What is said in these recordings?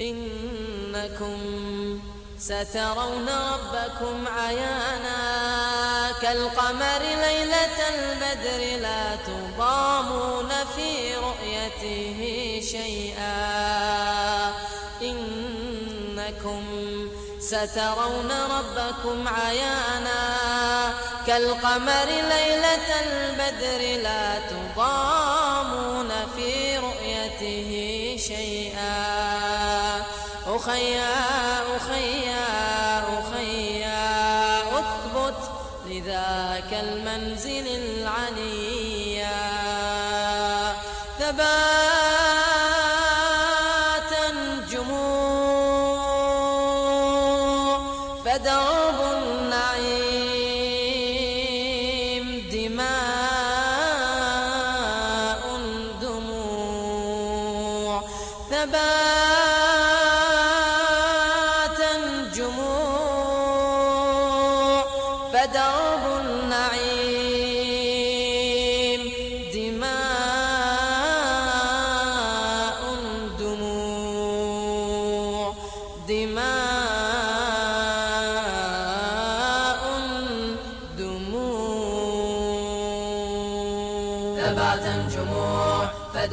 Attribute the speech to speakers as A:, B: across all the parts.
A: إنكم سترون ربكم عيانا كالقمر ليلة البدر لا تضامون في رؤيته شيئا. إنكم سترون ربكم عيانا كالقمر ليلة البدر لا تضامون في رؤيته شيئا. أخيا أخيا أخيا أثبت لذاك المنزل العليا. ثباتا جموع فدرب النعيم دماء دموع. ثباتا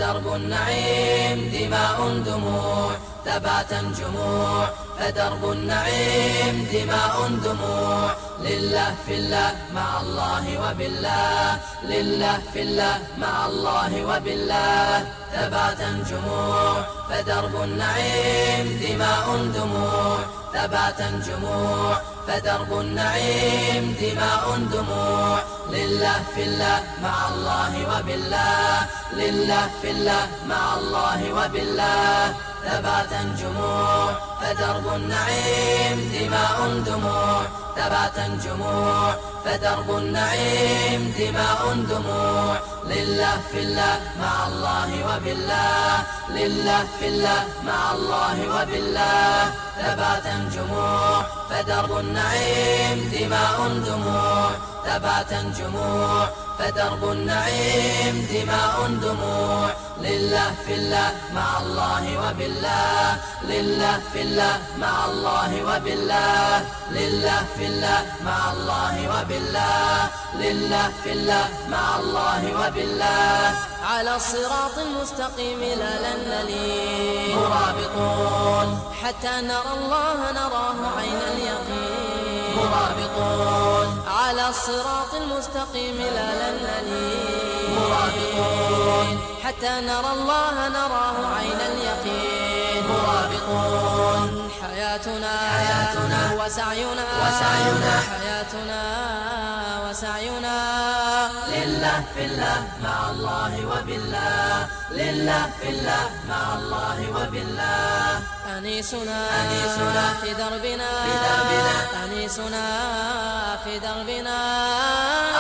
A: فدرب النعيم دماء دموع
B: ثباتا جموع. فدرب النعيم دماء دموع. لله في الله مع الله وبالله. لله في الله مع الله وبالله. ثباتا جموع. فدرب النعيم دماء دموع. ثباتا جموع فدرب النعيم دماء دموع. لله في الله مع الله وبالله. لله في الله مع الله وبالله. ثباتا جموع فدرب النعيم دماء دموع. ثباتا جموع فدرب النعيم دماء دموع. لله في الله مع الله وبالله. لله في الله مع الله وبالله. ثباتا جموع فدرب النعيم دماء دموع ثباتا جموع فدرب النعيم دماء دموع. لله في الله مع الله وبالله لله في الله مع الله وبالله لله في الله مع الله وبالله لله في الله مع الله وبالله.
A: على الصراط المستقيم لا لن نلين.
B: مرابطون.
A: حتى نرى الله نراه عين اليقين
B: مرابطون
A: على الصراط المستقيم لا لن
B: مرابطون
A: حتى نرى الله نراه عين اليقين
B: مرابطون
A: حياتنا
B: حياتنا
A: وسعينا
B: وسعينا
A: حياتنا وسعينا
B: لله في الله مع الله وبالله لله في الله مع الله وبالله
A: أنيسنا
B: أنيسنا
A: في دربنا.
B: في دربنا.
A: أنيسنا في دربنا.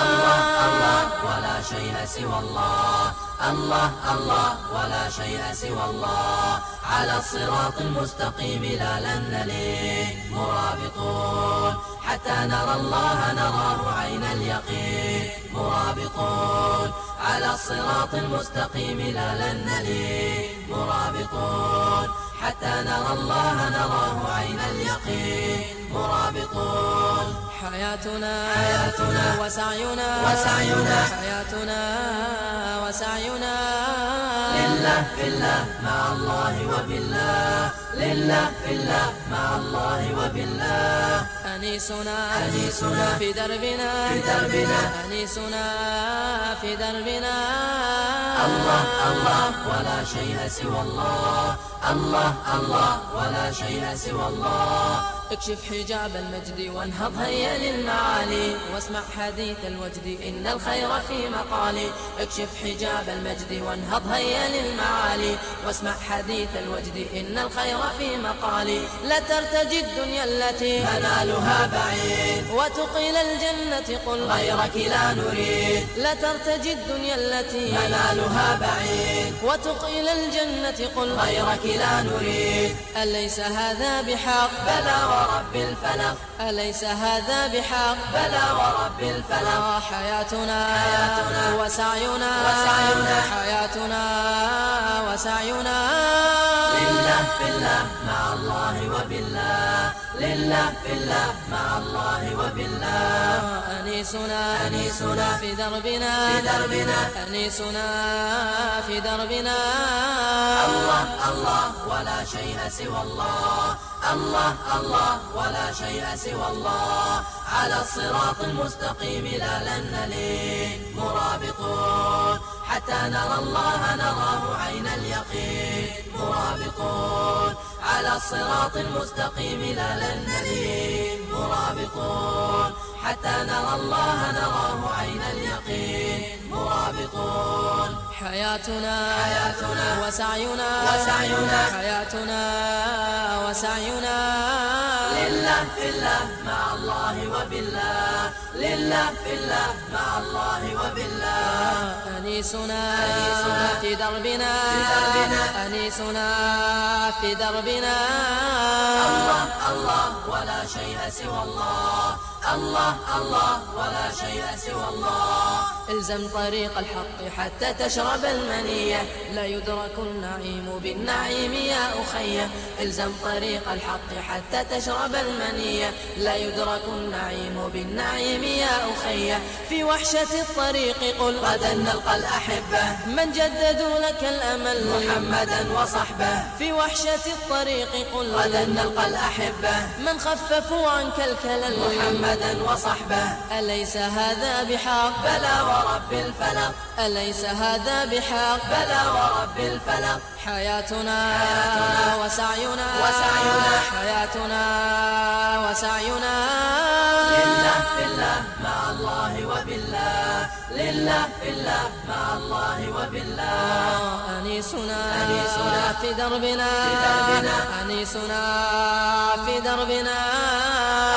B: الله الله ولا شيء سوى الله. الله الله ولا شيء سوى الله. على الصراط المستقيم لا لن نلين مرابطون. حتى نرى الله نراه عين اليقين. مرابطون. على الصراط المستقيم لا لن نلين مرابطون. حتى نرى الله نراه عين اليقين. مرابطون.
A: حياتنا
B: حياتنا
A: وسعينا
B: وسعينا.
A: حياتنا وسعينا.
B: لله في الله مع الله وبالله. لله في الله مع الله وبالله.
A: أنيسنا
B: أنيسنا
A: في دربنا
B: في دربنا.
A: أنيسنا في دربنا.
B: الله الله ولا شيء سوى الله. الله الله ولا شيء سوى الله.
A: اكشف حجاب المجد وانهض هيا للمعالي. واسمع حديث الوجد إن الخير في مقالي. اكشف حجاب المجد وانهض هيا للمعالي. واسمع حديث الوجد إن الخير في مقالي. لا ترتجي الدنيا التي
B: منالها بعيد.
A: وتقيل الجنة قل
B: غيرك لا نريد.
A: لا ترتجي الدنيا التي
B: منالها بعيد.
A: وتقيل الجنة قل
B: غيرك لا نريد
A: أليس هذا بحق؟
B: بلى ورب الفلق.
A: أليس هذا بحق؟
B: بلى ورب الفلق.
A: حياتنا
B: حياتنا
A: وسعينا.
B: وسعينا.
A: حياتنا وسعينا.
B: لله في الله مع الله وبالله. لله في الله مع الله وبالله.
A: أنيسنا
B: أنيسنا
A: في دربنا.
B: في دربنا.
A: أنيسنا في دربنا.
B: الله الله ولا شيء سوى الله. الله الله ولا شيء سوى الله. على الصراط المستقيم لا لن نلين مرابطون. حتى نرى الله نراه عين اليقين مرابطون على الصراط المستقيم لا لن مرابطون حتى نرى الله نراه عين اليقين مرابطون
A: حياتنا
B: حياتنا
A: وسعينا
B: وسعينا
A: حياتنا وسعينا
B: لله في الله مع الله وبالله لله في الله مع الله وبالله
A: أنيسنا
B: أنيسنا
A: في دربنا.
B: في دربنا.
A: أنيسنا في دربنا.
B: الله الله ولا شيء سوى الله. الله الله ولا شيء سوى الله.
A: إلزم طريق الحق حتى تشرب المنية. لا يدرك النعيم بالنعيم يا أخي. إلزم طريق الحق حتى تشرب المنية. لا يدرك النعيم بالنعيم يا أخي. في وحشة الطريق قل
B: غدا نلقى الأحبة.
A: من جددوا لك الأمل
B: محمدا وصحبه.
A: في وحشة الطريق قل
B: غدا نلقى الأحبة.
A: من خففوا عنك الكلل
B: محمدا وصحبه.
A: أليس هذا بحق؟
B: بلى ورب الفلق.
A: أليس هذا بحق؟
B: بلى ورب الفلق.
A: حياتنا
B: حياتنا
A: وسعينا.
B: وسعينا.
A: حياتنا وسعينا.
B: لله في الله مع الله وبالله. لله في الله مع الله وبالله.
A: أنيسنا
B: أنيسنا.
A: في دربنا.
B: في دربنا.
A: أنيسنا في دربنا.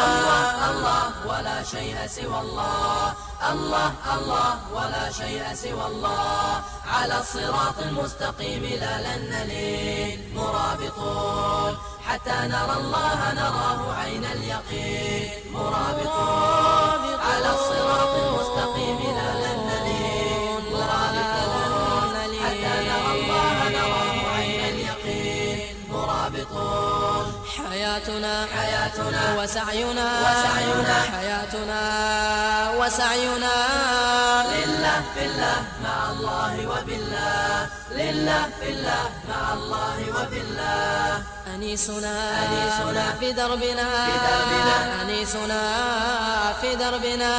B: الله الله ولا شيء سوى الله. الله الله ولا شيء سوى الله. على الصراط المستقيم لا لن نلين. مرابطون حتى نرى الله نراه عين اليقين. مرابطون على الصراط المستقيم لا لن
A: حياتنا.
B: حياتنا.
A: وسعينا.
B: وسعينا.
A: حياتنا. وسعينا.
B: لله في الله مع الله وبالله. لله في الله مع الله وبالله.
A: أنيسنا.
B: أنيسنا.
A: في دربنا
B: في دربنا
A: أنيسنا. في دربنا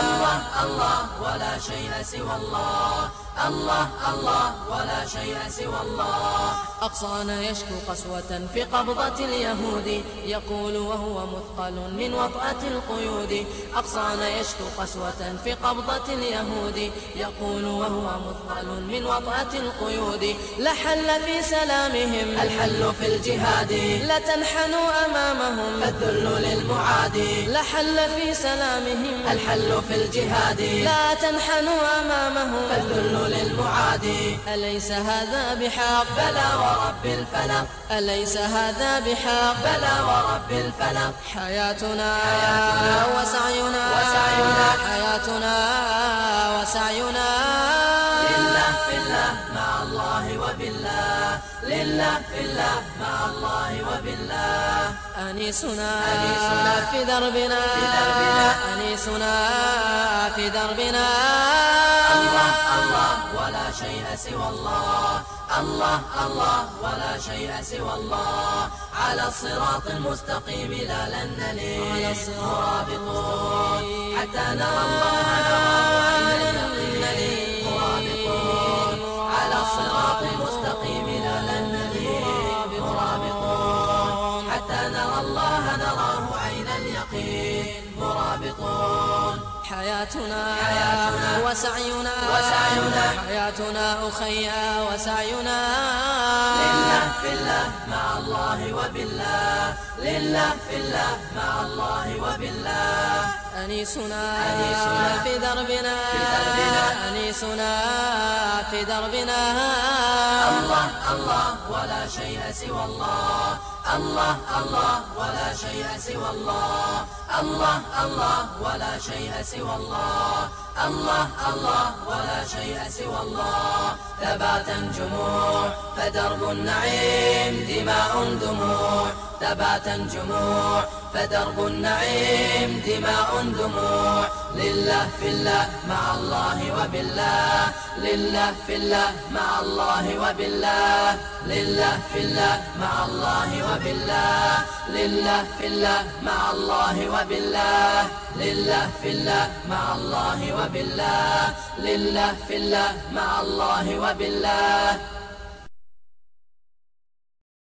B: الله الله ولا شيء سوى الله. الله الله ولا شيء سوى الله.
A: أقصانا يشكو قسوة في قبضة اليهود. يقول وهو مثقل من وطأة القيود. أقصانا يشكو قسوة في قبضة اليهود. يقول وهو مثقل من وطأة القيود. لحل في سلامهم.
B: الحل في الجهاد.
A: لتنحنوا أمامهم.
B: فالذل للمعادي
A: لحل في سلامهم.
B: الحل في الجهاد.
A: لا تنحنوا أمامهم
B: فالذل للمعادي.
A: أليس هذا بحق؟
B: بلى ورب الفلق
A: أليس هذا بحق؟
B: بلى ورب الفلق
A: حياتنا
B: حياتنا
A: وسعينا.
B: وسعينا.
A: حياتنا وسعينا.
B: لله في الله مع الله وبالله. لله في الله مع الله وبالله.
A: أنيسنا
B: أنيسنا.
A: في دربنا.
B: في دربنا.
A: أنيسنا في دربنا.
B: الله الله ولا شيء سوى الله. الله الله ولا شيء سوى الله. على الصراط المستقيم لا لن نلين مرابطون. حتى نرى الله نراه عين حياتنا
A: وسعينا
B: وسعينا.
A: حياتنا أخيا وسعينا.
B: لله في الله مع الله وبالله. لله في الله مع الله وبالله.
A: أنيسنا
B: أنيسنا.
A: في دربنا.
B: في دربنا.
A: أنيسنا في دربنا.
B: الله الله ولا شيء سوى الله. الله الله ولا شيء سوى الله. الله الله ولا شيء سوى الله. الله الله ولا شيء سوى الله. ثباتا جموع فدرب النعيم دماء دموع. ثباتا جموع فدرب النعيم دماء دموع. لله في الله مع الله وبالله لله في الله مع الله وبالله. لله في الله مع الله وبالله لله في الله مع الله وبالله. لله في الله مع الله وبالله لله في الله مع الله وبالله.